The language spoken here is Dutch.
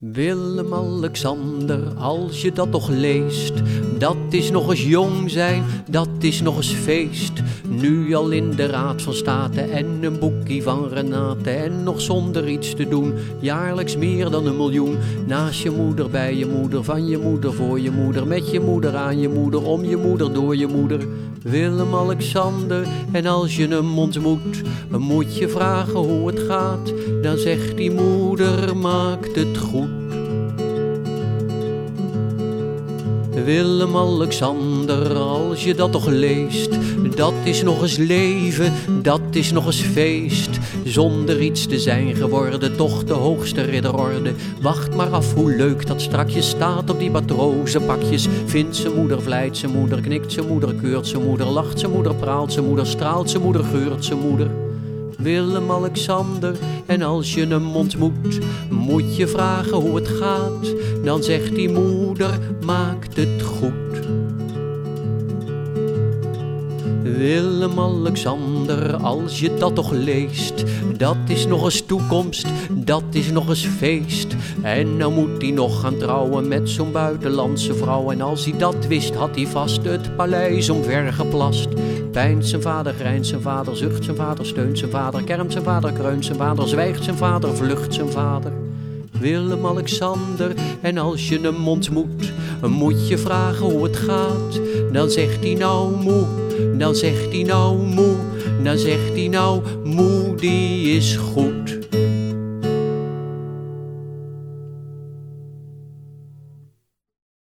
Willem-Alexander, als je dat toch leest, dat is nog eens jong zijn, dat is nog eens feest. Nu al in de Raad van State en een boekie van Renate en nog zonder iets te doen, jaarlijks meer dan een miljoen. Naast je moeder, bij je moeder, van je moeder, voor je moeder, met je moeder, aan je moeder, om je moeder, door je moeder. Willem-Alexander, en als je hem ontmoet, moet je vragen hoe het gaat, dan zegt die moeder, maakt het goed. Willem-Alexander, als je dat toch leest, dat is nog eens leven, dat is nog eens feest. Zonder iets te zijn geworden, toch de hoogste ridderorde. Wacht maar af hoe leuk dat strakjes staat op die matrozenpakjes. Vindt zijn moeder, vlijt zijn moeder, knikt zijn moeder, keurt zijn moeder, lacht zijn moeder, praalt zijn moeder, straalt zijn moeder, geurt zijn moeder. Willem-Alexander, en als je hem ontmoet, moet je vragen hoe het gaat. Dan zegt die moeder, maakt het goed. Willem-Alexander, als je dat toch leest, dat is nog eens toekomst, dat is nog eens feest. En nou moet hij nog gaan trouwen met zo'n buitenlandse vrouw. En als hij dat wist, had hij vast het paleis omvergeplast. Pijnt zijn vader, grijnt zijn vader, zucht zijn vader, steunt zijn vader, kermt zijn vader, kreunt zijn vader, zwijgt zijn vader, vlucht zijn vader. Willem-Alexander, en als je hem ontmoet, moet je vragen hoe het gaat. Dan zegt hij nou moe, dan zegt hij nou moe, dan zegt hij nou moe, die is goed.